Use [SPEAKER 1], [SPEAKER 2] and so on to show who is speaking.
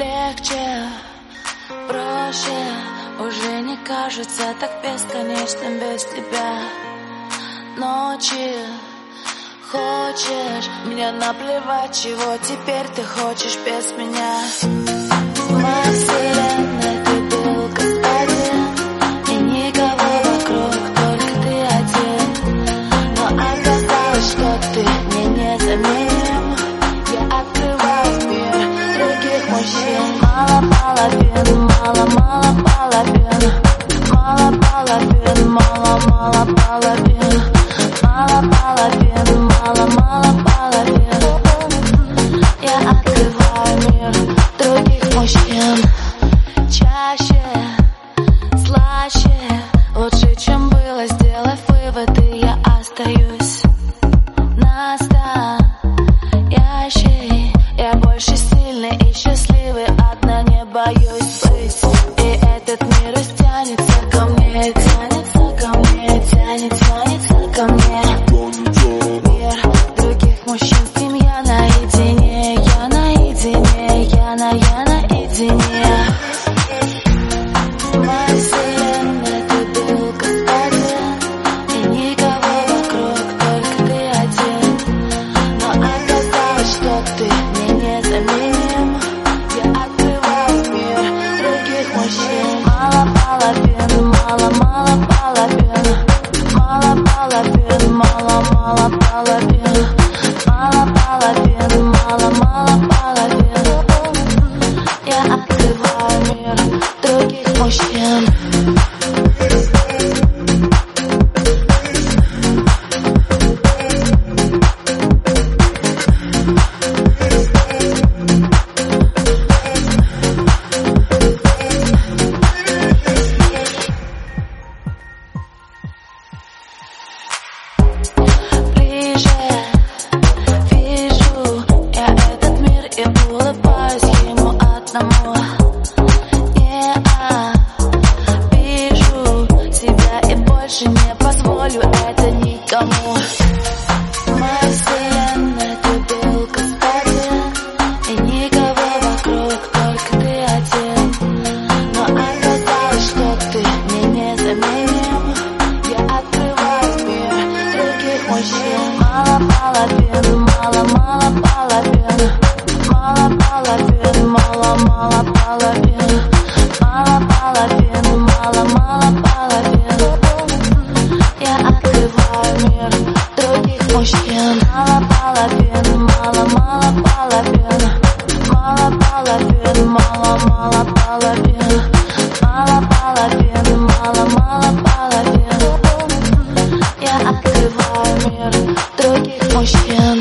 [SPEAKER 1] Легче, проще. Уже не кажется так бесконечным без тебя. Ночи Хочешь меня наплевать, чего теперь ты хочешь без меня мало-мало половин Мало половин, мало-мало половин Я открываю мир других мужчин Чаще, слаще Лучше, чем было, сделав выводы Я остаюсь мало-мало половин Мало половин, мало-мало половин Не обижу себя и больше не позволю это никому половин, мало половин, мало, мало половин. Я открываю мир других мужчин. Мало половин, мало, мало половин, мало половин, мало, мало половин, мало половин, мало, мало половин. Я открываю мир других мужчин.